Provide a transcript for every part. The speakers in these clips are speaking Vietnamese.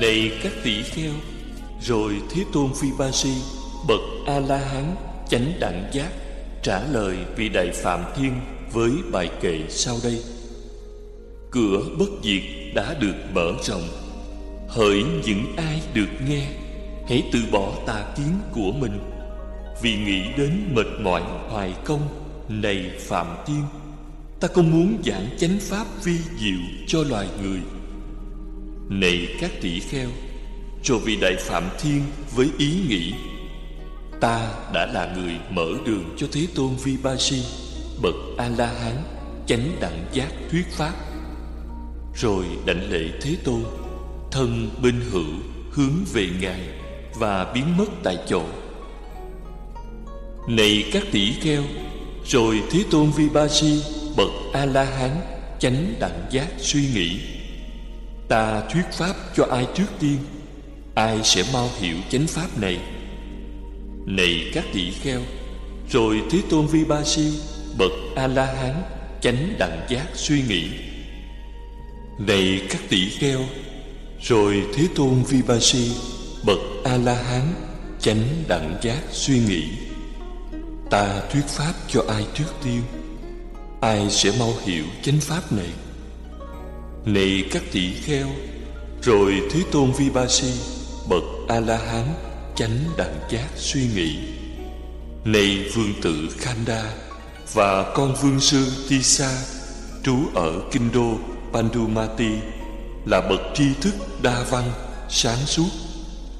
Này các tỷ kheo, Rồi Thế Tôn Phi Ba Si, Bậc A-la-hán, Chánh đẳng giác, Trả lời vị Đại Phạm Thiên Với bài kệ sau đây. Cửa bất diệt đã được mở rộng. Hỡi những ai được nghe, Hãy từ bỏ tà kiến của mình. Vì nghĩ đến mệt mỏi hoài công, Này Phạm Thiên, Ta không muốn giảng chánh pháp vi diệu cho loài người. Này các tỷ kheo, cho vị Đại Phạm Thiên với ý nghĩ, Ta đã là người mở đường cho Thế Tôn Vi Ba Si Bậc A-la-hán, Chánh đẳng giác thuyết pháp. Rồi đảnh lễ Thế Tôn, Thân bên hữu hướng về Ngài Và biến mất tại chỗ. Này các tỷ kheo, Rồi Thế Tôn Vi Ba Si Bậc A-la-hán, Chánh đẳng giác suy nghĩ Ta thuyết pháp cho ai trước tiên, Ai sẽ mau hiểu chánh pháp này. Này các tỷ kheo, Rồi Thế Tôn Vi Ba Si Bậc A-la-hán, Chánh đẳng giác suy nghĩ. Này các tỷ kheo, Rồi Thế Tôn Vi Ba Si Bậc A-la-hán, Chánh đẳng giác suy nghĩ. Ta thuyết pháp cho ai trước tiên, Ai sẽ mau hiểu chánh pháp này? Này các tỷ kheo, Rồi Thế Tôn Vi Ba Si Bậc A-la-hán, Chánh đẳng giác suy nghĩ Này vương tử Khanda Và con vương sư Tisa, Trú ở kinh đô Pandumati, Là bậc tri thức đa văn, Sáng suốt,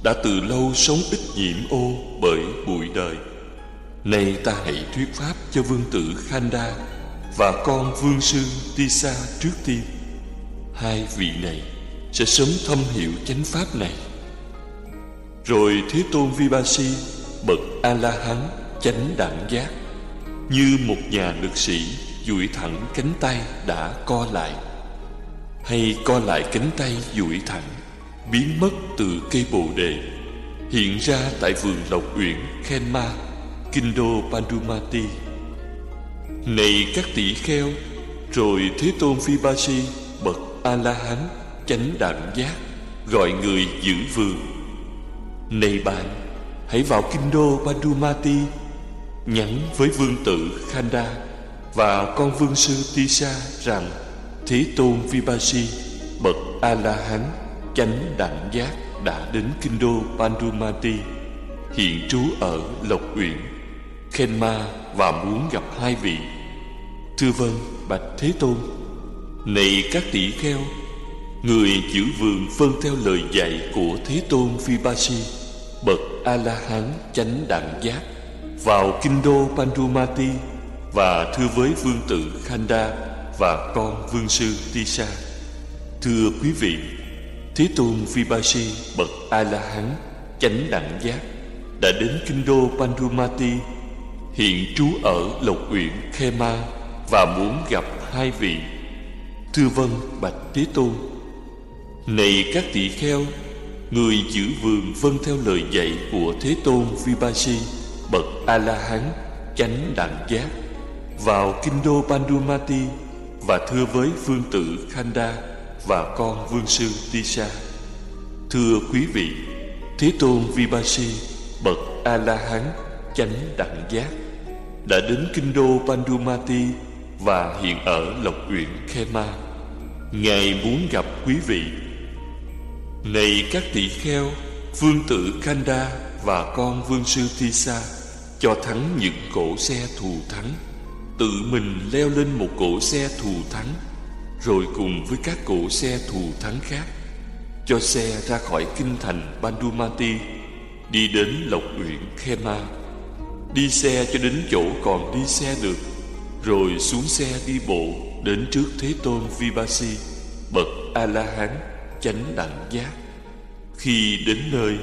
Đã từ lâu sống ít nhiễm ô Bởi bụi đời Nay ta hãy thuyết pháp cho vương tử Khanda và con vương sư Tisa trước tiên. Hai vị này sẽ sớm thâm hiểu chánh pháp này. Rồi Thế Tôn Vipassi bậc A La Hán chánh đẳng giác, như một nhà lực sĩ duỗi thẳng cánh tay đã co lại, hay co lại cánh tay duỗi thẳng, biến mất từ cây bồ đề, hiện ra tại vườn lộc uyển Khenma, kinh đô Pandumati này các tỷ kheo, Rồi Thế Tôn Phi Ba Si Bậc A-la-hán Chánh đẳng giác, Gọi người giữ vườn Này bạn, Hãy vào kinh đô Padumati Nhắn với vương tử Khanda Và con vương sư Tisa rằng, Thế Tôn Vipassi Bậc A-la-hán Chánh đẳng giác đã đến kinh đô Pandumati Hiện trú ở Lộc Uyển, Khenma và muốn gặp hai vị. Thưa vâng bạch Thế Tôn. Này các tỷ kheo, Người giữ vườn vâng theo lời dạy của Thế Tôn Vipassi Bậc A-la-hán chánh đẳng giác, Vào kinh đô Pandumati Và thưa với vương tử Khanda Và con vương sư Tisa Thưa quý vị, Thế Tôn Vipassi Bậc A-la-hán chánh đẳng giác Đã đến kinh đô Pandumati, hiện trú ở Lộc Uyển Khema và muốn gặp hai vị. Thưa vâng, bạch Thế Tôn. Này các tỷ kheo, người giữ vườn vâng theo lời dạy của Thế Tôn Vipassi, bậc A La Hán, chánh đẳng giác, vào kinh đô Pandumati và thưa với vương tử Khanda và con vương sư Tisa. Thưa quý vị, Thế Tôn Vipassi, bậc A La Hán, chánh đẳng giác đã đến kinh đô Pandumati và hiện ở Lộc Uyển Khema. Ngài muốn gặp quý vị. Này các tỷ kheo, vương tử Kanda và con vương sư Tisa cho thắng những cổ xe thù thắng, tự mình leo lên một cổ xe thù thắng, rồi cùng với các cổ xe thù thắng khác, cho xe ra khỏi kinh thành Bandumati đi đến Lộc Uyển Khema. Đi xe cho đến chỗ còn đi xe được. Rồi xuống xe đi bộ Đến trước Thế Tôn Vipassi Bậc A-la-hán chánh đẳng giác. Khi đến nơi,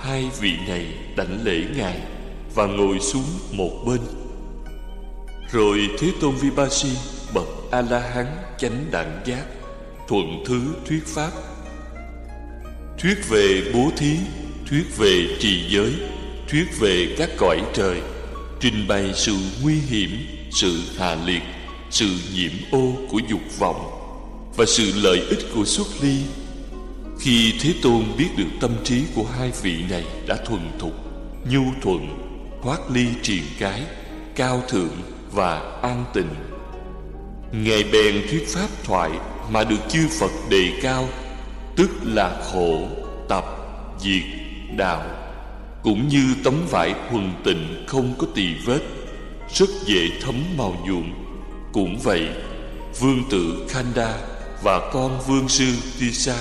Hai vị này đảnh lễ Ngài Và ngồi xuống một bên. Rồi Thế Tôn Vipassi Bậc A-la-hán chánh đẳng giác, Thuận thứ thuyết pháp. Thuyết về bố thí, Thuyết về trì giới, Thuyết về các cõi trời, trình bày sự nguy hiểm sự hà liệt sự nhiễm ô của dục vọng và sự lợi ích của xuất ly Khi Thế Tôn biết được tâm trí của hai vị này đã thuần thục, nhu thuận, thoát ly triền cái, cao thượng và an tịnh. Ngài bèn thuyết pháp thoại mà được chư Phật đề cao, tức là khổ, tập, diệt, đạo, cũng như tấm vải thuần tịnh không có tỳ vết, rất dễ thấm màu nhuộm. Cũng vậy, vương tử Khanda và con vương sư Tisa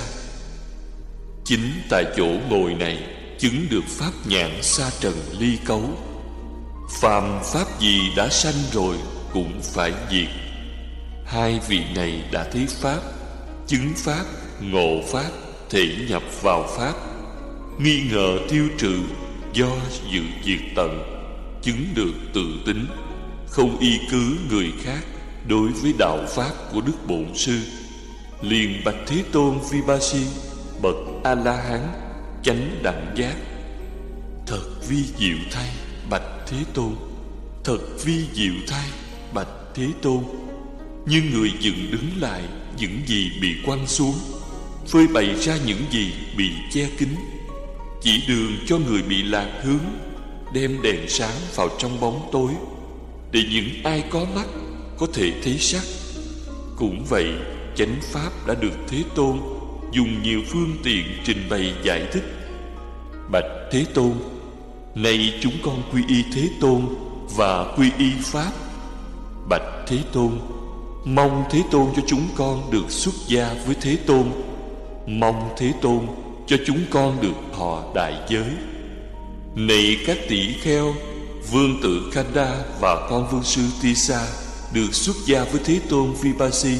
Chính tại chỗ ngồi này Chứng được pháp nhãn xa trần ly cấu. Phàm pháp gì đã sanh rồi Cũng phải diệt. Hai vị này đã thấy pháp Chứng pháp, ngộ pháp Thể nhập vào pháp. Nghi ngờ tiêu trừ Do dự diệt tận. Chứng được tự tính. Không y cứ người khác Đối với đạo pháp của Đức Bổn Sư. Liền bạch thế tôn vipassi bậc a la hán chánh đẳng giác. Thật vi diệu thay, bạch thế tôn. Thật vi diệu thay, bạch thế tôn. Như người dựng đứng lại, những gì bị quăng xuống, phơi bày ra những gì bị che kín. Chỉ đường cho người bị lạc hướng đem đèn sáng vào trong bóng tối, để những ai có mắt có thể thấy sắc. Cũng vậy, chánh pháp đã được thế tôn dùng nhiều phương tiện trình bày giải thích. Bạch thế tôn, nay chúng con quy y thế tôn và quy y pháp. Bạch thế tôn, mong thế tôn cho chúng con được xuất gia với thế tôn. Mong thế tôn cho chúng con được thọ đại giới này các tỷ kheo, vương tử khanda và con vương sư tisa được xuất gia với thế tôn vipassi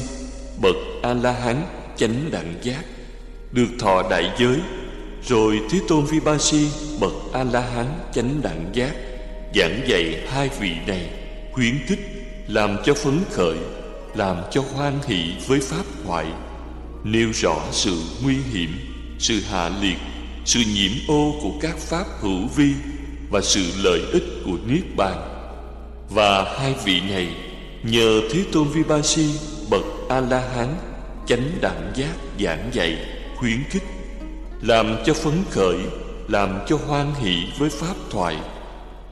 bậc a la hán chánh đẳng giác, được thọ đại giới, rồi thế tôn vipassi bậc a la hán chánh đẳng giác, giảng dạy hai vị này, khuyến khích, làm cho phấn khởi, làm cho hoan hỷ với pháp thoại, nêu rõ sự nguy hiểm, sự hạ liệt sự nhiễm ô của các pháp hữu vi và sự lợi ích của niết bàn. Và hai vị này nhờ thế tôn vipassi bậc a la hán chánh đẳng giác giảng dạy, khuyến khích, làm cho phấn khởi, làm cho hoan hỷ với pháp thoại.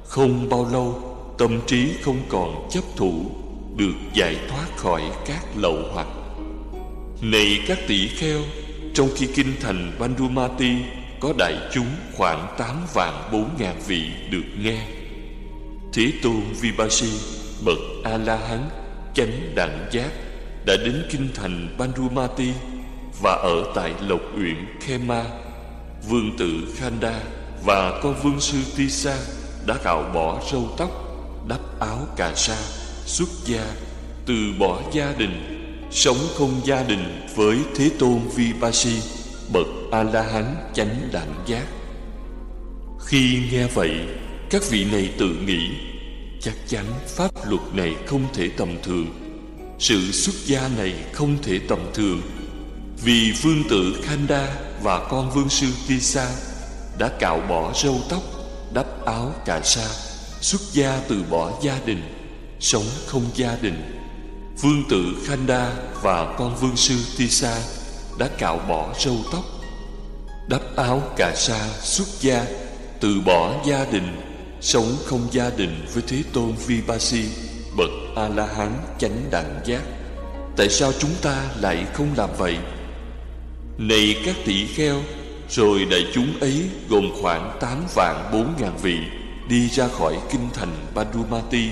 Không bao lâu, tâm trí không còn chấp thủ, được giải thoát khỏi các lậu hoặc. Này các tỷ kheo, trong khi kinh thành Bandumati có đại chúng khoảng tám vạn bốn ngàn vị được nghe Thế Tôn Vipassi bậc A La Hán chánh đẳng giác đã đến kinh thành Bandumati và ở tại Lộc Uyển Khema. Vương tử Khanda và con vương sư Tisa đã cạo bỏ râu tóc, đắp áo cà sa, xuất gia, từ bỏ gia đình, sống không gia đình với Thế Tôn Vipassi, bậc A-la-hán chánh đẳng giác. Khi nghe vậy, các vị này tự nghĩ chắc chắn pháp luật này không thể tầm thường. Sự xuất gia này không thể tầm thường. Vì vương tử Khanda và con vương sư Tisa Đã cạo bỏ râu tóc, đắp áo cà sa Xuất gia từ bỏ gia đình, sống không gia đình. Vương tử Khanda và con vương sư Tisa đã cạo bỏ râu tóc, đắp áo cà sa xuất gia Từ bỏ gia đình, sống không gia đình với Thế Tôn Vipassi bậc a la hán chánh đẳng giác. Tại sao chúng ta lại không làm vậy? Này các tỷ kheo rồi đại chúng ấy gồm khoảng tám vạn bốn ngàn vị đi ra khỏi kinh thành Padumati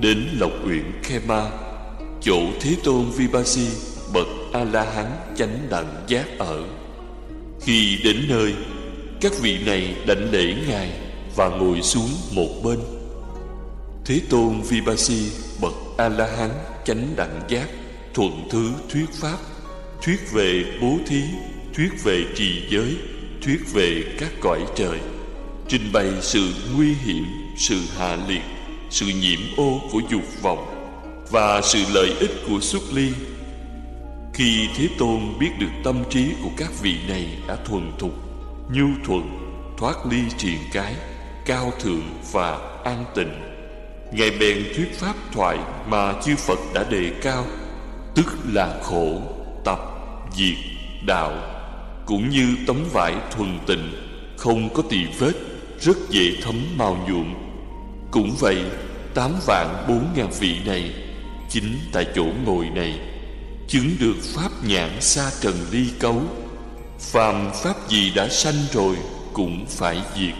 đến lộc uyển Khema chỗ Thế Tôn Vipassi bậc A La Hán chánh đẳng giác ở. Khi đến nơi, các vị này đảnh lễ ngài và ngồi xuống một bên. Thế Tôn Vipassi bậc A La Hán chánh đẳng giác thuận thứ thuyết pháp, thuyết về bố thí, thuyết về trì giới, thuyết về các cõi trời, trình bày sự nguy hiểm, sự hạ liệt, sự nhiễm ô của dục vọng và sự lợi ích của xuất ly. Khi Thế Tôn biết được tâm trí của các vị này đã thuần thục, nhu thuận, thoát ly triền cái, cao thượng và an tịnh Ngài bèn thuyết pháp thoại mà chư Phật đã đề cao Tức là khổ, tập, diệt, đạo cũng như tấm vải thuần tịnh không có tỳ vết rất dễ thấm màu nhuộm. Cũng vậy tám vạn bốn ngàn vị này chính tại chỗ ngồi này chứng được pháp nhãn xa trần ly cấu. Phàm pháp gì đã sanh rồi cũng phải diệt.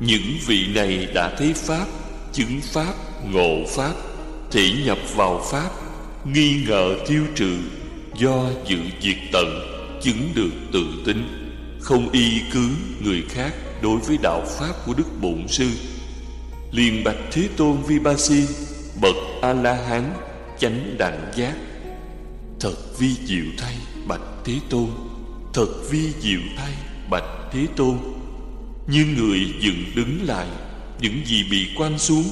Những vị này đã thấy pháp, chứng pháp, ngộ pháp, thể nhập vào pháp, nghi ngờ tiêu trừ, do dự diệt tận, chứng được tự tin không y cứ người khác đối với đạo pháp của đức bổn sư. Liền bạch thế tôn vipassi bậc a la hán chánh đẳng giác thật vi diệu thay, bạch thế tôn. Thật vi diệu thay, bạch thế tôn. Như người dựng đứng lại, những gì bị quan xuống,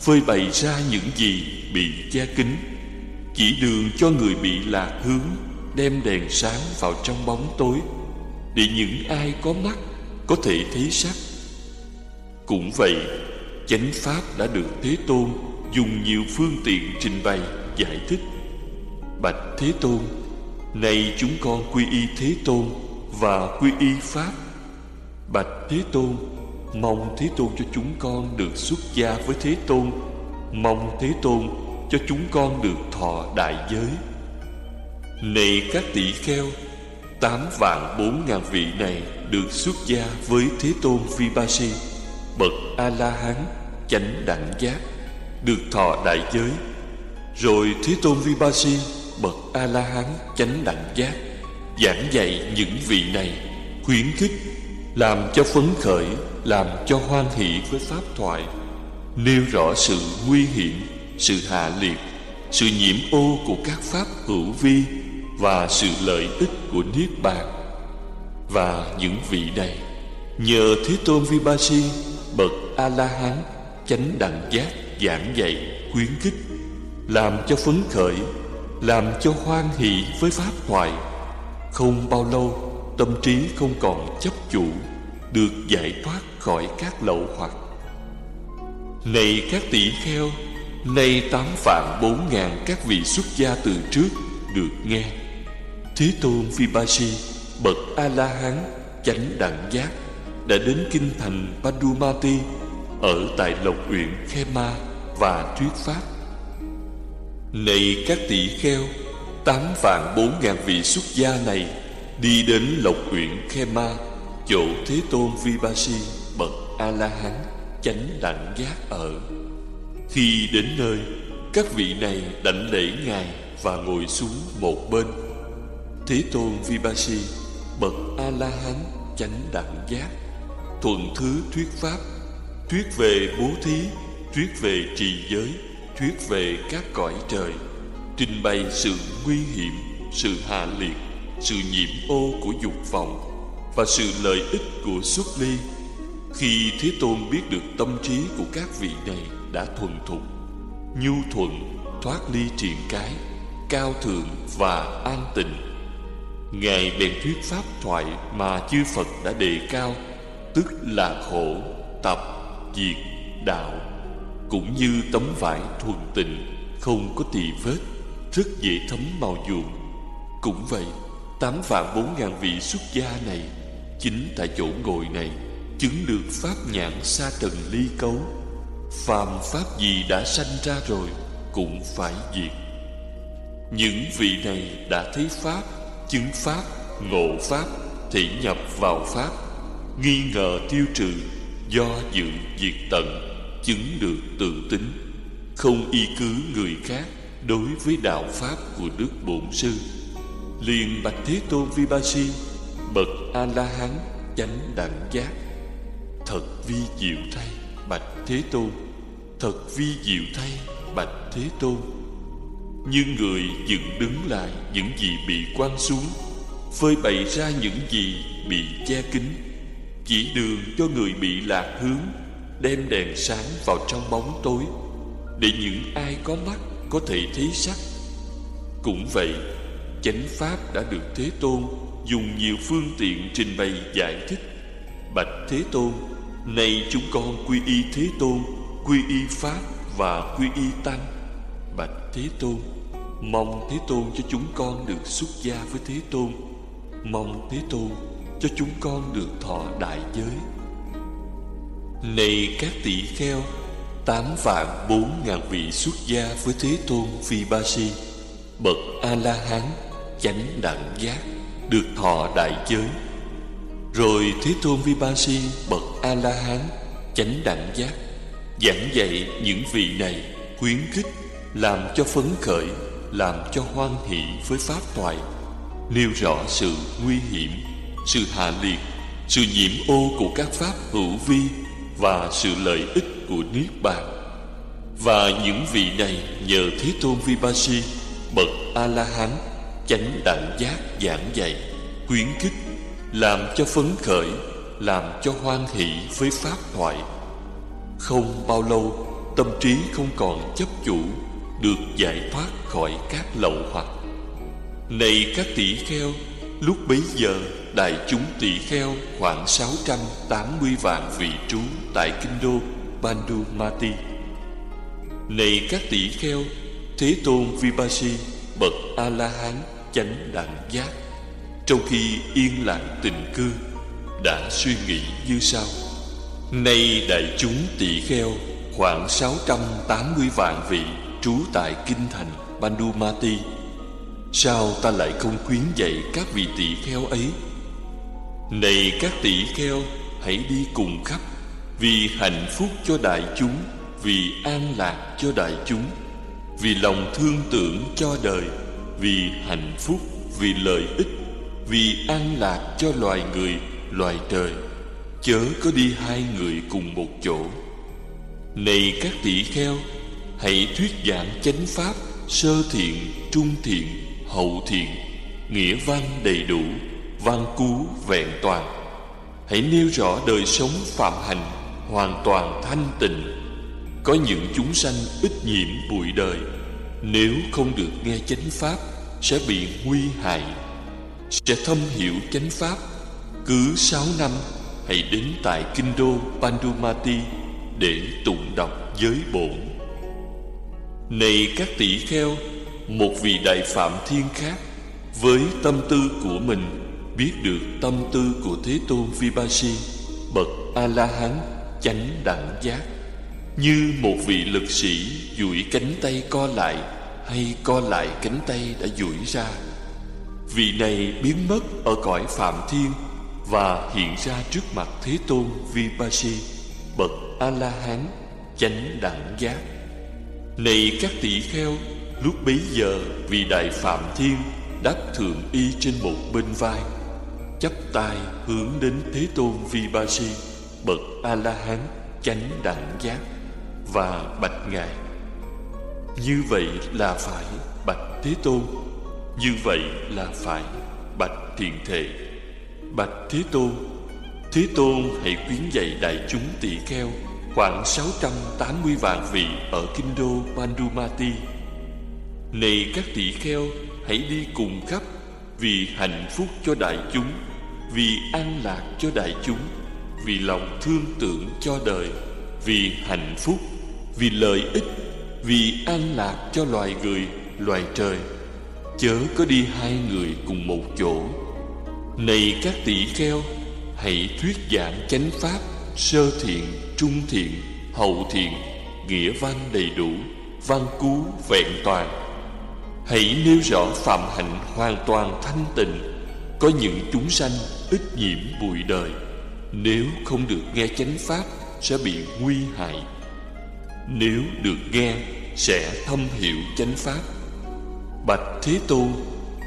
phơi bày ra những gì bị che kín. Chỉ đường cho người bị lạc hướng, đem đèn sáng vào trong bóng tối, để những ai có mắt có thể thấy sắc. Cũng vậy, chánh pháp đã được thế tôn dùng nhiều phương tiện trình bày, giải thích bạch thế tôn, nay chúng con quy y thế tôn và quy y pháp. Bạch thế tôn, mong thế tôn cho chúng con được xuất gia với thế tôn. Mong thế tôn cho chúng con được thọ đại giới. Này các tỷ kheo, Tám vạn bốn ngàn vị này được xuất gia với Thế Tôn Vipassi Bậc A-la-hán, chánh đẳng giác, Được thọ đại giới. Rồi Thế Tôn Vipassi Bậc A-la-hán chánh đẳng giác, Giảng dạy những vị này, Khuyến khích, Làm cho phấn khởi, Làm cho hoan hỷ với Pháp thoại, Nêu rõ sự nguy hiểm, Sự hạ liệt, Sự nhiễm ô của các Pháp hữu vi và sự lợi ích của Niết Bàn. Và những vị này, nhờ Thế Tôn Vipassi bậc A-la-hán chánh đẳng giác giảng dạy, khuyến khích, làm cho phấn khởi làm cho hoan hỷ với pháp thoại không bao lâu, tâm trí không còn chấp chủ, được giải thoát khỏi các lậu hoặc. Này các tỷ kheo, nay tám vạn bốn ngàn các vị xuất gia từ trước được nghe. Thế Tôn Vipassi bậc A La Hán chánh đẳng giác, đã đến kinh thành Padumati ở tại Lộc Uyển Khema và thuyết pháp. Này các tỷ kheo, tám vạn bốn ngàn vị xuất gia này đi đến Lộc Uyển Khema, chỗ Thế Tôn Vipassi bậc A La Hán chánh đẳng giác ở. Khi đến nơi, các vị này đảnh lễ ngài và ngồi xuống một bên Thế Tôn Vipassi Bậc A-la-hán chánh đẳng giác Thuận thứ thuyết pháp Thuyết về bố thí Thuyết về trì giới Thuyết về các cõi trời Trình bày sự nguy hiểm Sự hạ liệt Sự nhiễm ô của dục vọng Và sự lợi ích của xuất ly. Khi Thế Tôn biết được tâm trí của các vị này đã thuần thục Nhu thuận, thoát ly triền cái Cao thượng và an tịnh Ngài bèn thuyết pháp thoại mà chư Phật đã đề cao Tức là khổ, tập, diệt, đạo cũng như tấm vải thuần tịnh Không có tỳ vết, Rất dễ thấm màu nhuộm. Cũng vậy, Tám vạn bốn ngàn vị xuất gia này, Chính tại chỗ ngồi này, Chứng được pháp nhãn xa trần ly cấu. Phàm pháp gì đã sanh ra rồi, Cũng phải diệt. Những vị này đã thấy pháp, chứng pháp, ngộ pháp thị nhập vào pháp, nghi ngờ tiêu trừ, do dự diệt tận chứng được tự tính. Không y cứ người khác đối với đạo pháp của đức bổn sư. Liền bạch thế tôn vipassi bậc a la hán chánh đẳng giác. Thật vi diệu thay, bạch thế tôn. Thật vi diệu thay, bạch thế tôn. Như người dựng đứng lại những gì bị quăng xuống, phơi bày ra những gì bị che kín, chỉ đường cho người bị lạc hướng đem đèn sáng vào trong bóng tối, để những ai có mắt có thể thấy sắc. Cũng vậy, chánh pháp đã được thế tôn dùng nhiều phương tiện trình bày giải thích. Bạch thế tôn, nay chúng con quy y thế tôn, quy y pháp và quy y tăng. Bạch thế tôn, mong thế tôn cho chúng con được xuất gia với thế tôn. Mong Thế Tôn cho chúng con được thọ đại giới. Này các tỷ kheo Tám vạn bốn ngàn vị xuất gia với Thế Tôn Phi Ba Si Bậc A-la-hán chánh đẳng giác Được thọ đại giới. Rồi Thế Tôn Vi Ba Si Bậc A-la-hán chánh đẳng giác Giảng dạy những vị này khuyến khích Làm cho phấn khởi Làm cho hoan hỷ với Pháp toại, Nêu rõ sự nguy hiểm Sự hạ liệt Sự nhiễm ô của các Pháp hữu vi. Và sự lợi ích của Niết Bàn. Và những vị này nhờ Thế Tôn Vipassi Bậc A-la-hán Chánh đẳng giác giảng dạy, Khuyến khích, Làm cho phấn khởi, Làm cho hoan hỷ với Pháp thoại. Không bao lâu, Tâm trí không còn chấp chủ, Được giải thoát khỏi các lậu hoặc. Này các tỷ kheo, Lúc bấy giờ Đại chúng tỷ kheo khoảng 680 vạn vị trú Tại kinh đô Bandumati Này các tỷ kheo, Thế Tôn Vipassi Bậc A-la-hán chánh đẳng giác, Trong khi yên lặng tình cư, Đã suy nghĩ như sau. Nay đại chúng tỷ kheo, Khoảng 680 vạn vị Trú tại kinh thành Bandumati Sao ta lại không khuyến dạy các vị tỷ kheo ấy? Này các tỷ kheo Hãy đi cùng khắp Vì hạnh phúc cho đại chúng Vì an lạc cho đại chúng Vì lòng thương tưởng cho đời Vì hạnh phúc Vì lợi ích Vì an lạc cho loài người Loài trời. Chớ có đi hai người cùng một chỗ. Này các tỷ kheo Hãy thuyết giảng chánh pháp Sơ thiện, trung thiện, hậu thiện Nghĩa văn đầy đủ. Văn cú vẹn toàn. Hãy nêu rõ đời sống phạm hành Hoàn toàn thanh tịnh. Có những chúng sanh ít nhiễm bụi đời. Nếu không được nghe chánh pháp, Sẽ bị nguy hại. Sẽ thâm hiểu chánh pháp. Cứ sáu năm, Hãy đến tại kinh đô Pandumati Để tụng đọc giới bổn. Này các tỷ kheo, Một vị đại phạm thiên khác, Với tâm tư của mình Biết được tâm tư của Thế Tôn Vipassi Bậc A-la-hán chánh đẳng giác. Như một vị lực sĩ duỗi cánh tay co lại Hay co lại cánh tay đã duỗi ra, Vị này biến mất ở cõi Phạm Thiên Và hiện ra trước mặt Thế Tôn Vipassi Bậc A-la-hán chánh đẳng giác. Này các tỷ kheo, Lúc bấy giờ vị Đại Phạm Thiên đắp thượng y trên một bên vai chắp tay hướng đến Thế Tôn Vipassi bậc A La Hán chánh đẳng giác và bạch ngài. Như vậy là phải bạch Thế Tôn, như vậy là phải bạch thiện thể. Bạch Thế Tôn, Thế Tôn hãy khuyến dạy đại chúng tỳ kheo khoảng 680 vạn vị ở kinh đô Pandumati. Này các tỳ kheo, hãy đi cùng khắp vì hạnh phúc cho đại chúng vì an lạc cho đại chúng, vì lòng thương tưởng cho đời, vì hạnh phúc, vì lợi ích, vì an lạc cho loài người, loài trời. Chớ có đi hai người cùng một chỗ. Này các tỷ kheo, hãy thuyết giảng chánh pháp, sơ thiện, trung thiện, hậu thiện, nghĩa văn đầy đủ, văn cú, vẹn toàn. Hãy nêu rõ phạm hạnh hoàn toàn thanh tịnh. Có những chúng sanh ít nhiễm bụi đời. Nếu không được nghe chánh pháp, Sẽ bị nguy hại. Nếu được nghe, Sẽ thâm hiểu chánh pháp. Bạch Thế Tôn,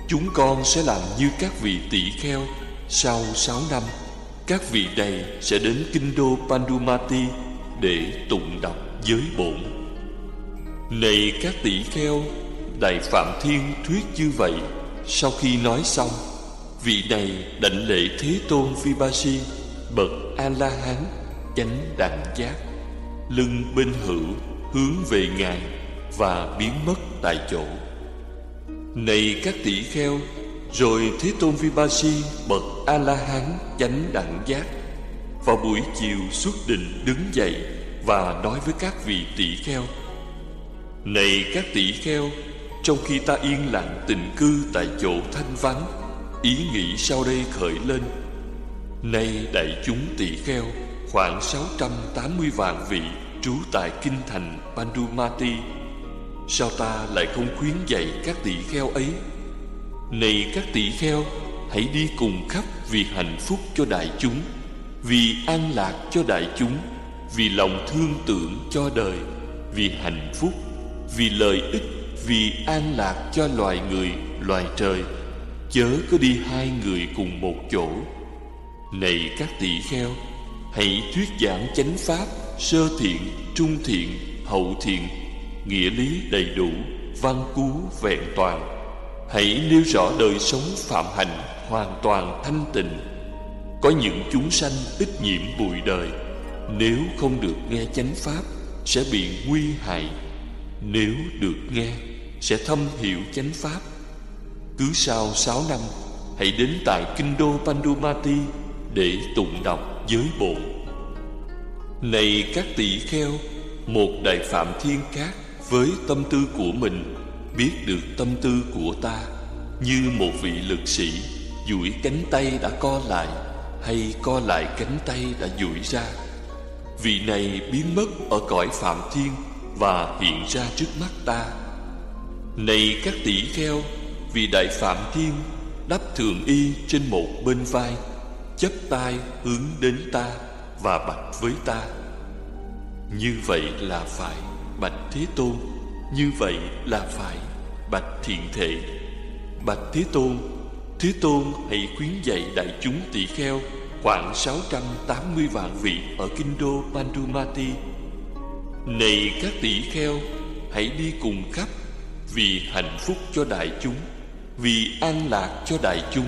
Chúng con sẽ làm như các vị tỷ kheo Sau sáu năm. Các vị này sẽ đến kinh đô Pandumati Để tụng đọc giới bổn. Này các tỷ kheo, Đại Phạm Thiên thuyết như vậy, Sau khi nói xong Vị này đảnh lễ Thế Tôn Vipassi Bậc A-la-hán Chánh đẳng giác, Lưng bên hữu, hướng về Ngài Và biến mất tại chỗ. Này các tỷ kheo, Rồi Thế Tôn Vipassi Bậc A-la-hán Chánh đẳng giác, Vào buổi chiều xuất định đứng dậy Và nói với các vị tỷ kheo, Này các tỷ kheo, Trong khi ta yên lặng tình cư tại chỗ thanh vắng Ý nghĩ sau đây khởi lên. Nay đại chúng tỷ kheo Khoảng 680 vạn vị Trú tại kinh thành Pandumati Sao ta lại không khuyến dạy các tỷ kheo ấy? Này các tỷ kheo Hãy đi cùng khắp vì hạnh phúc cho đại chúng Vì an lạc cho đại chúng Vì lòng thương tưởng cho đời Vì hạnh phúc Vì lợi ích Vì an lạc cho loài người, loài trời. Chớ có đi hai người cùng một chỗ. Này các tỷ kheo Hãy thuyết giảng chánh pháp Sơ thiện, trung thiện, hậu thiện Nghĩa lý đầy đủ Văn cú vẹn toàn. Hãy nêu rõ đời sống phạm hành Hoàn toàn thanh tịnh. Có những chúng sanh ít nhiễm bụi đời Nếu không được nghe chánh pháp Sẽ bị nguy hại. Nếu được nghe Sẽ thâm hiểu chánh pháp cứ sau sáu năm, Hãy đến tại kinh đô Pandumati Để tụng đọc giới bộ. Này các tỷ kheo, Một đại phạm thiên cát Với tâm tư của mình Biết được tâm tư của ta Như một vị lực sĩ duỗi cánh tay đã co lại Hay co lại cánh tay đã duỗi ra. Vị này biến mất ở cõi phạm thiên Và hiện ra trước mắt ta. Này các tỷ kheo vì đại phạm thiên đắp thường y trên một bên vai chấp tay hướng đến ta và bạch với ta. Như vậy là phải, bạch thế tôn. Như vậy là phải, bạch thiện thể. Bạch thế tôn thế tôn hãy khuyến dạy đại chúng tỷ kheo khoảng 680 vạn vị ở kinh đô Pandumati. Này các tỷ kheo, hãy đi cùng khắp vì hạnh phúc cho đại chúng vì an lạc cho đại chúng,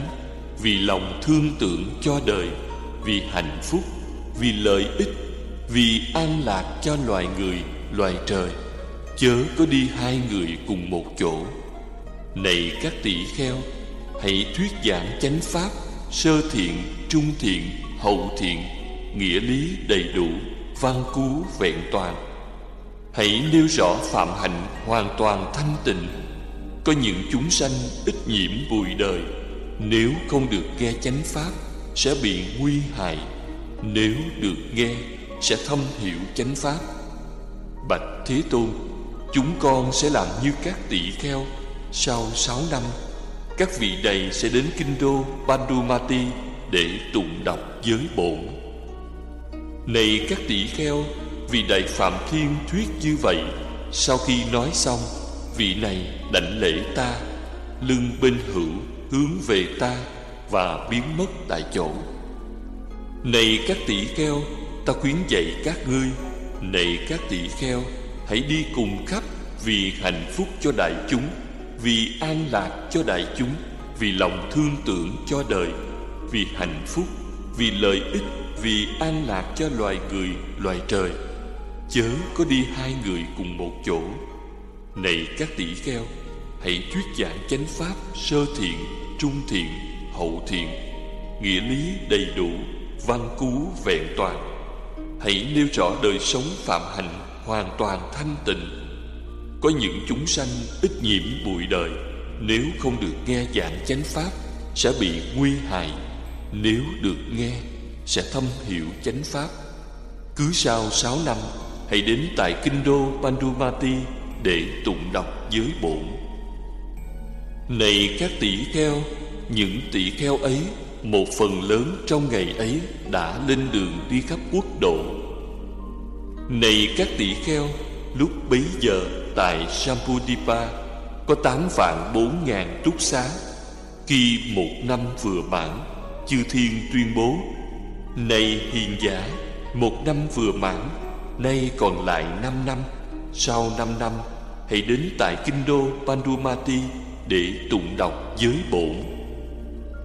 vì lòng thương tưởng cho đời, vì hạnh phúc, vì lợi ích, vì an lạc cho loài người, loài trời. Chớ có đi hai người cùng một chỗ. Này các tỷ kheo, hãy thuyết giảng chánh pháp, sơ thiện, trung thiện, hậu thiện, nghĩa lý đầy đủ văn cú vẹn toàn. Hãy nêu rõ phạm hạnh hoàn toàn thanh tịnh có những chúng sanh ít nhiễm bụi đời. Nếu không được nghe chánh pháp, Sẽ bị nguy hại. Nếu được nghe, Sẽ thâm hiểu chánh pháp. Bạch Thế Tôn, Chúng con sẽ làm như các tỷ kheo. Sau sáu năm, Các vị đầy sẽ đến kinh đô Bandumati Để tụng đọc giới bổn. Này các tỷ kheo Vì Đại Phạm Thiên thuyết như vậy, Sau khi nói xong vị này đảnh lễ ta, lưng bên hữu hướng về ta và biến mất tại chỗ. Này các tỷ kheo, ta khuyến dạy các ngươi, này các tỷ kheo, hãy đi cùng khắp vì hạnh phúc cho đại chúng, vì an lạc cho đại chúng, vì lòng thương tưởng cho đời, vì hạnh phúc, vì lợi ích, vì an lạc cho loài người, loài trời. Chớ có đi hai người cùng một chỗ này các tỷ kheo Hãy thuyết giảng chánh pháp Sơ thiện, trung thiện, hậu thiện. Nghĩa lý đầy đủ Văn cú vẹn toàn. Hãy nêu rõ đời sống phạm hạnh Hoàn toàn thanh tịnh. Có những chúng sanh ít nhiễm bụi đời Nếu không được nghe giảng chánh pháp Sẽ bị nguy hại. Nếu được nghe Sẽ thâm hiểu chánh pháp. Cứ sau sáu năm Hãy đến tại kinh đô Pandumati để tụng đọc giới bổn. Này các tỷ kheo, những tỷ kheo ấy, một phần lớn trong ngày ấy đã lên đường đi khắp quốc độ. Này các tỷ kheo, lúc bấy giờ tại Sampudipa có tám vạn bốn ngàn túc xá, khi một năm vừa mãn, chư thiên tuyên bố này hiền giả, một năm vừa mãn, nay còn lại năm năm sau năm năm, Hãy đến tại kinh đô Pandumati Để tụng đọc giới bổn.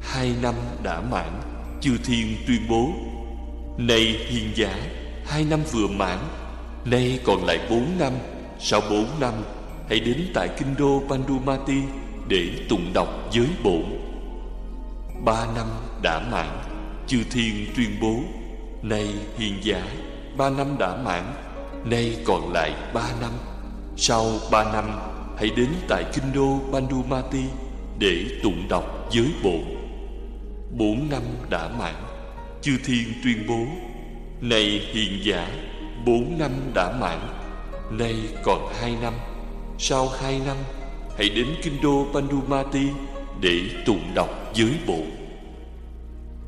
Hai năm đã mãn, Chư thiên tuyên bố. Này hiền giả, Hai năm vừa mãn, Nay còn lại bốn năm. Sau bốn năm, Hãy đến tại kinh đô Pandumati Để tụng đọc giới bổn. Ba năm đã mãn, Chư thiên tuyên bố. Này hiền giả, Ba năm đã mãn Nay còn lại ba năm. Sau ba năm, Hãy đến tại kinh đô Bandumati Để tụng đọc giới bộ Bốn năm đã mãn, Chư thiên tuyên bố Này hiền giả, Bốn năm đã mãn, Nay còn hai năm. Sau hai năm, Hãy đến kinh đô Bandumati Để tụng đọc giới bộ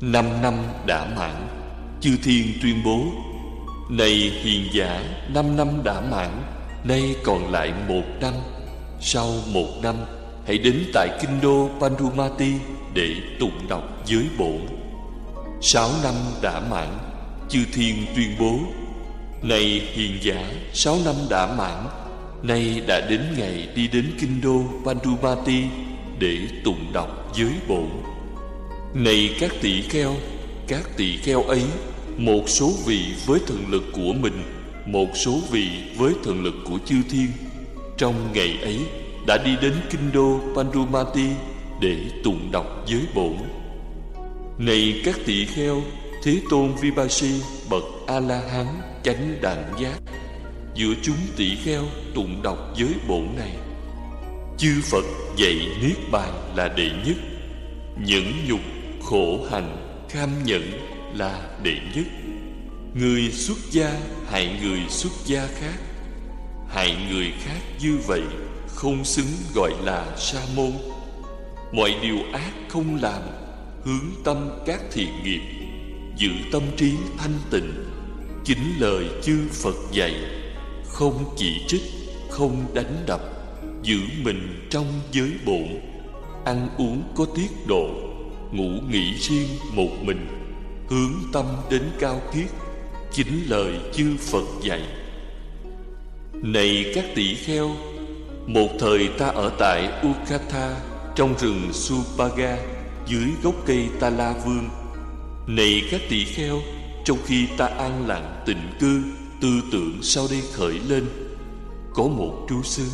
Năm năm đã mãn, Chư thiên tuyên bố này hiền giả Năm năm đã mãn, Nay còn lại một năm. Sau một năm, Hãy đến tại kinh đô Pandumati Để tụng đọc giới bổn. Sáu năm đã mãn, Chư thiên tuyên bố. Này hiền giả Sáu năm đã mãn, Nay đã đến ngày đi đến kinh đô Pandumati Để tụng đọc giới bổn. Này các tỷ kheo, Các tỷ kheo ấy một số vị với thần lực của mình Một số vị với thần lực của chư thiên Trong ngày ấy đã đi đến kinh đô Pandumati để tụng đọc giới bổn. Này các tỷ kheo, Thế Tôn Vipassi bậc A La Hán chánh đẳng giác, giữa chúng tỷ kheo tụng đọc giới bổn này. Chư Phật dạy niết bàn là đệ nhất, những nhục khổ hành kham nhẫn là đệ nhất. Người xuất gia hại người xuất gia khác, hại người khác như vậy không xứng gọi là sa môn. Mọi điều ác không làm hướng tâm các thiện nghiệp giữ tâm trí thanh tịnh chính lời chư phật dạy không chỉ trích không đánh đập giữ mình trong giới bổn ăn uống có tiết độ ngủ nghỉ riêng một mình hướng tâm đến cao thiết chính lời chư phật dạy. Này các tỷ kheo, một thời ta ở tại Ukatha, Trong rừng Supaga, Dưới gốc cây Ta La Vương. Này các tỷ kheo, Trong khi ta an lặng tịnh cư, Tư tưởng sau đây khởi lên, Có một trú xứ,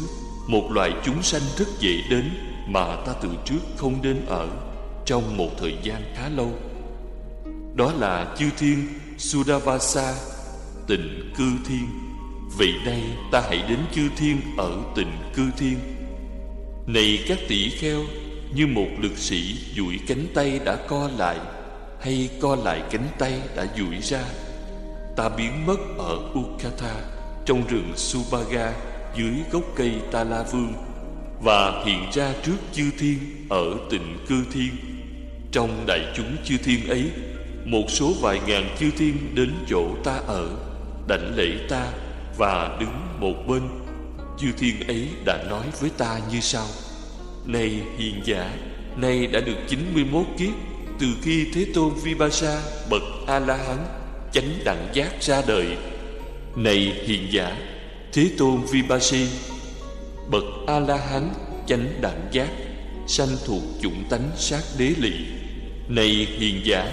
Một loài chúng sanh rất dễ đến Mà ta từ trước không đến ở Trong một thời gian khá lâu. Đó là chư thiên Sudavasa, Tịnh cư thiên. Vậy nay ta hãy đến chư thiên ở tịnh cư thiên. Này các tỷ kheo, Như một lực sĩ duỗi cánh tay đã co lại, Hay co lại cánh tay đã duỗi ra, Ta biến mất ở Ukatha Trong rừng Subaga, Dưới gốc cây Ta Vương, Và hiện ra trước chư thiên Ở tịnh cư thiên. Trong đại chúng chư thiên ấy một số vài ngàn chư thiên đến chỗ ta ở, Đảnh lễ ta và đứng một bên. Chư thiên ấy đã nói với ta như sau. Này hiền giả, nay đã được 91 kiếp, từ khi thế tôn vipassa bậc a la hán chánh đẳng giác ra đời. Này hiền giả, thế tôn vipassi bậc a la hán chánh đẳng giác, sanh thuộc chủng tánh sát đế lị. Này hiền giả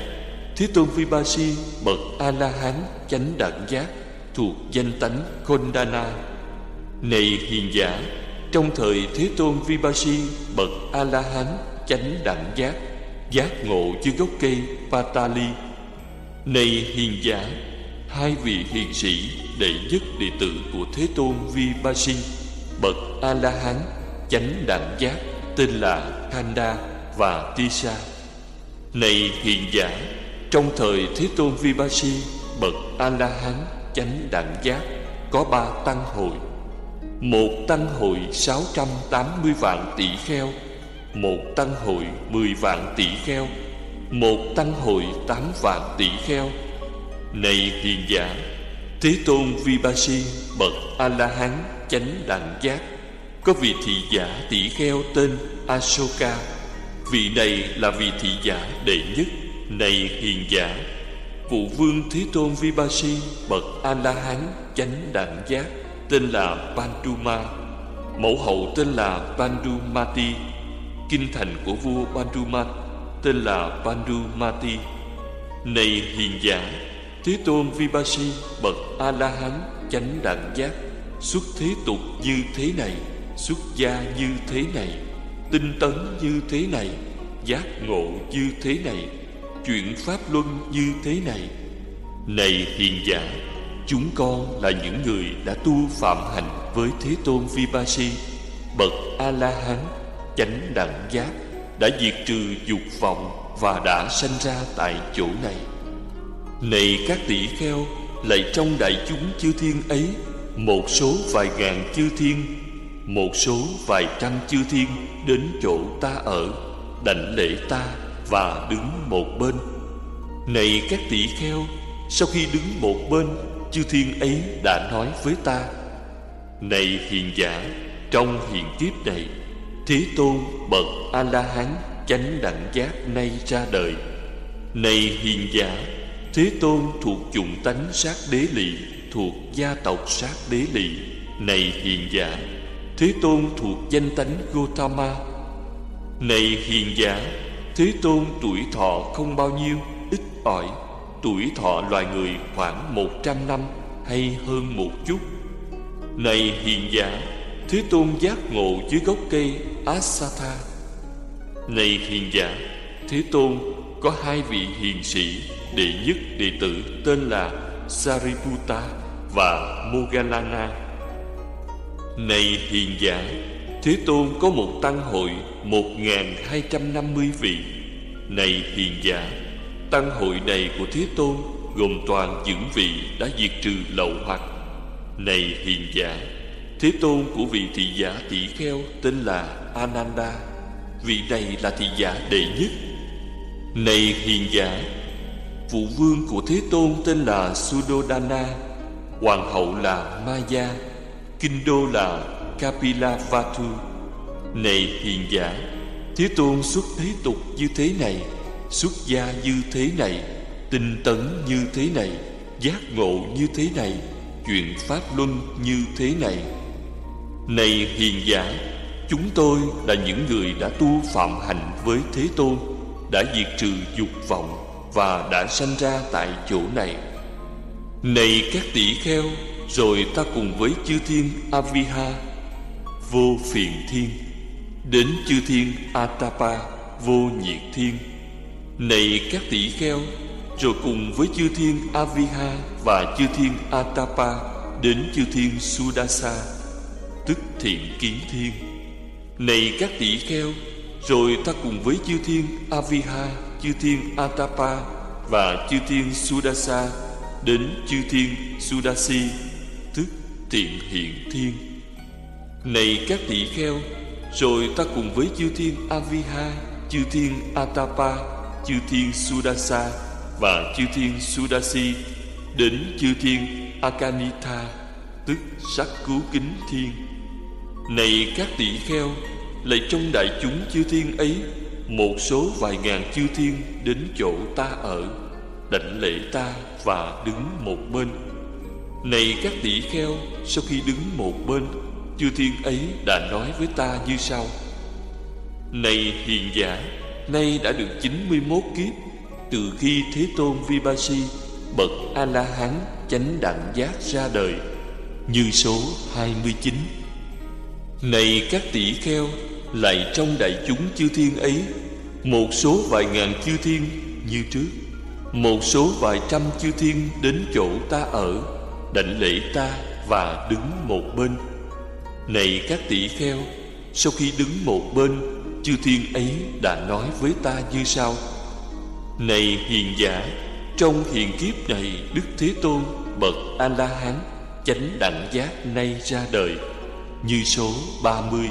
thế tôn Vipassi bậc a la hán chánh đẳng giác thuộc danh tánh Kondana. Này hiền giả, trong thời Thế Tôn Vipassi bậc A-la-hán chánh đẳng giác, giác ngộ dưới gốc cây Patali. Này hiền giả, hai vị hiền sĩ đệ nhất đệ tử của Thế Tôn Vipassi bậc A-la-hán chánh đẳng giác tên là Khanda và Tisa. Này hiền giả, trong thời Thế Tôn Vipassi bậc A-la-hán chánh đẳng giác có ba tăng hội. Một tăng hội sáu trăm tám mươi vạn tỷ kheo, một tăng hội mười vạn tỷ kheo, một tăng hội tám vạn tỷ kheo. Này hiền giả, thế tôn vipassi bậc a la hán chánh đẳng giác, có vị thị giả tỷ kheo tên asoka vị này là vị thị giả đệ nhất này hiền giả Phụ vương Thế Tôn Vipassi bậc A-la-hán chánh đẳng giác, tên là Panduma. Mẫu hậu tên là Pandumati. Kinh thành của vua Pandumat tên là Pandumati. Này hiền giả, Thế Tôn Vipassi bậc A-la-hán chánh đẳng giác, Xuất thế tục như thế này, Xuất gia như thế này, Tinh tấn như thế này, Giác ngộ như thế này chuyện pháp luân như thế này. Này hiền giả, chúng con là những người đã tu phạm hành với thế tôn vipassi bậc a la hán chánh đẳng giác, đã diệt trừ dục vọng và đã sanh ra tại chỗ này. Này các tỷ kheo, lại trong đại chúng chư thiên ấy, một số vài ngàn chư thiên, một số vài trăm chư thiên đến chỗ ta ở, đảnh lễ ta và đứng một bên. Này các tỷ kheo, sau khi đứng một bên, chư thiên ấy đã nói với ta, này hiền giả, trong hiện kiếp này, thế tôn bậc a la hán chánh đẳng giác nay ra đời. Này hiền giả, thế tôn thuộc chủng tánh sát đế lỵ, thuộc gia tộc sát đế lỵ. Này hiền giả, thế tôn thuộc danh tánh gotama. Này hiền giả thế tôn tuổi thọ không bao nhiêu, ít ỏi. Tuổi thọ loài người khoảng một trăm năm hay hơn một chút. Này hiền giả, thế tôn giác ngộ dưới gốc cây asatha. Này hiền giả, thế tôn có hai vị hiền sĩ, đệ nhất, đệ tử, tên là sariputta và moggallana. Này hiền giả thế tôn có một tăng hội một ngàn hai trăm năm mươi vị. Này hiền giả, tăng hội này của thế tôn gồm toàn những vị đã diệt trừ lậu hoặc. Này hiền giả, thế tôn của vị thị giả tỷ kheo tên là ananda. Vị này là thị giả đệ nhất. Này hiền giả, phụ vương của thế tôn tên là sudodana, hoàng hậu là maya, kinh đô là kapilavatthu này hiền giả, thế tôn xuất thế tục như thế này, xuất gia như thế này, tinh tấn như thế này, giác ngộ như thế này chuyện pháp luân như thế này. Này hiền giả, chúng tôi là những người đã tu phạm hạnh với thế tôn, đã diệt trừ dục vọng và đã sanh ra tại chỗ này. Này các tỷ kheo, rồi ta cùng với chư thiên aviha vô phiền thiên, đến chư thiên atapa vô nhiệt thiên. Này các tỷ kheo, rồi cùng với chư thiên aviha và chư thiên atapa đến chư thiên sudasa, tức thiện kiến thiên. Này các tỷ kheo, rồi ta cùng với chư thiên aviha, chư thiên atapa và chư thiên sudasa đến chư thiên sudasi, tức thiện hiện thiên này các tỷ kheo, rồi ta cùng với chư thiên aviha, chư thiên atapa, chư thiên sudasa và chư thiên sudasi đến chư thiên akanitha, tức sắc cứu kính thiên. Này các tỷ kheo lại trong đại chúng chư thiên ấy, một số vài ngàn chư thiên đến chỗ ta ở, đảnh lễ ta và đứng một bên. Này các tỷ kheo, sau khi đứng một bên chư thiên ấy đã nói với ta như sau. Này hiền giả, nay đã được 91 kiếp, từ khi thế tôn vipassi bậc a la hán chánh đẳng giác ra đời, như số 29 này các tỷ kheo, lại trong đại chúng chư thiên ấy, một số vài ngàn chư thiên như trước, một số vài trăm chư thiên đến chỗ ta ở, đảnh lễ ta và đứng một bên này các tỷ kheo, sau khi đứng một bên, chư thiên ấy đã nói với ta như sau. Này hiền giả, trong hiền kiếp này đức thế tôn, bậc a la hán chánh đẳng giác nay ra đời, như số ba mươi.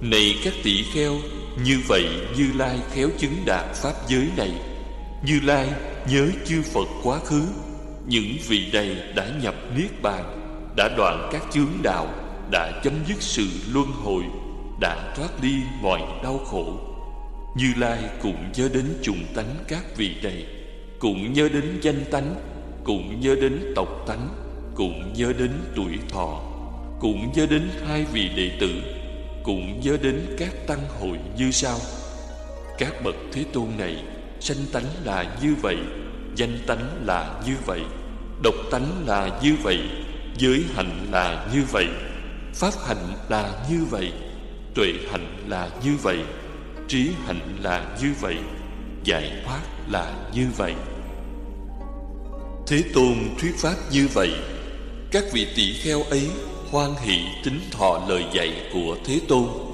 Này các tỷ kheo, như vậy như lai khéo chứng đạt pháp giới này. Như lai nhớ chư phật quá khứ, những vị này đã nhập niết bàn, đã đoạn các chướng đạo đã chấm dứt sự luân hồi, đã thoát ly mọi đau khổ. Như lai cũng nhớ đến trùng tánh các vị này, cũng nhớ đến danh tánh, cũng nhớ đến tộc tánh, cũng nhớ đến tuổi thọ, cũng nhớ đến hai vị đệ tử, cũng nhớ đến các tăng hội như sau. Các bậc thế tôn này, sanh tánh là như vậy, danh tánh là như vậy, độc tánh là như vậy, giới hạnh là như vậy pháp hạnh là như vậy, tuệ hạnh là như vậy, trí hạnh là như vậy, giải thoát là như vậy. Thế tôn thuyết pháp như vậy, các vị tỷ kheo ấy hoan hỷ tính thọ lời dạy của thế tôn.